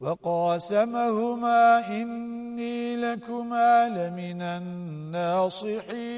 وقاسمهما إني لكما لمن الناصحين.